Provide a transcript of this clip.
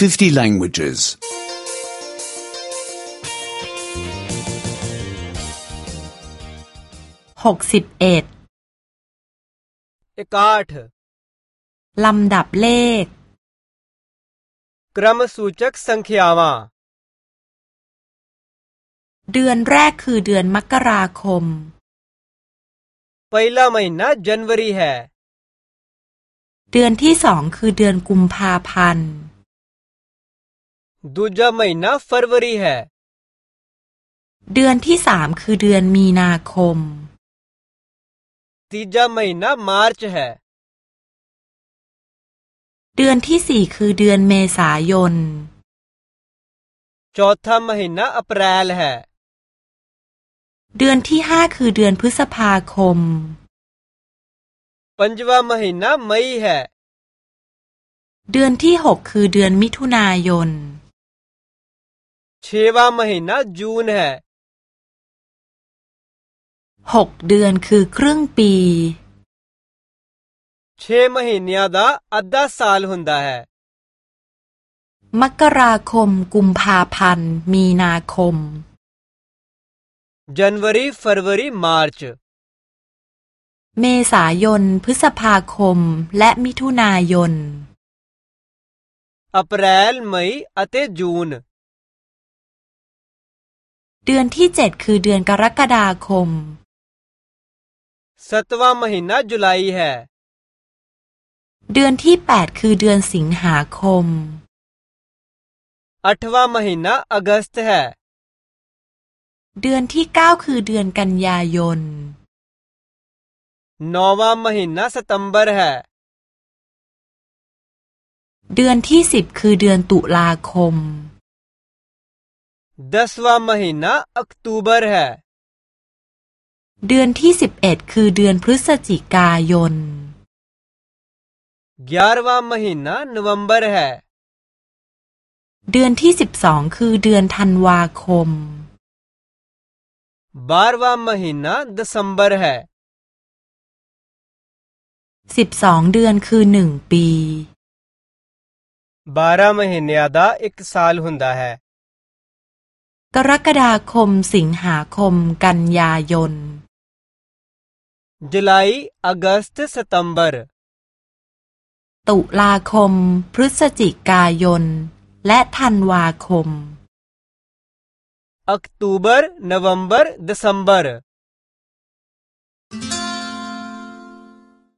50 languages. หกสิบเอ็ด इकाठ ลำดับเลข क्रम सूचक संख्यावां เดือนแรกคือเดือนมกราคม पहला महीना जनवरी है เดือนที่สองคือเดือนกุมภาพันธ์ दूजा महीना फरवरी है เดือนที่สามคือเดือนมีนาคม तीजा महीना मार्च है เดือนที่สี่คือเดือนเมษายน चौथा महीना अप्रैल है เดือนที่ห้าคือเดือนพฤษภาคม पंजवा महीना मई है เดือนที่หกคือเดือนมิถุนายน छवा महीना जून है หกเดือนคือครึ่งปี छे महीनियां दा अद्धा साल हुंदा है มกราคม กุมภาพันธ์ มีนาคม जनवरी फरवरी मार्च เมษายน พฤษภาคม และมิถุนายน अप्रैल मई अते जून เดือนที่เจ็ดคือเดือนกรกฎาคม सतवां महीना जुलाई है เดือนที่แปดคือเดือนสิงหาคม अठवां महीना अगस्त है เดือนที่เก้าคือเดือนกันยายน नौवां महीना सितंबर है เดือนที่สิบคือเดือนตุลาคม दसवा महीना अक्टूबर है เดือนที่สิบเอ็ดคือเดือนพฤศจิกายน ग्यारहवा महीना नवंबर है เดือนที่สิบสองคือเดือนธันวาคม बारहवा महीना दिसंबर है สิบสองเดือนคือหนึ่งปี बारह महीने दा एक साल हुंदा है กรกฎาคม สิงหาคม กันยายน जुलाई अगस्त सितंबर ตุลาคม พฤศจิกายน และธันวาคม अक्टूबर नवंबर दिसंबर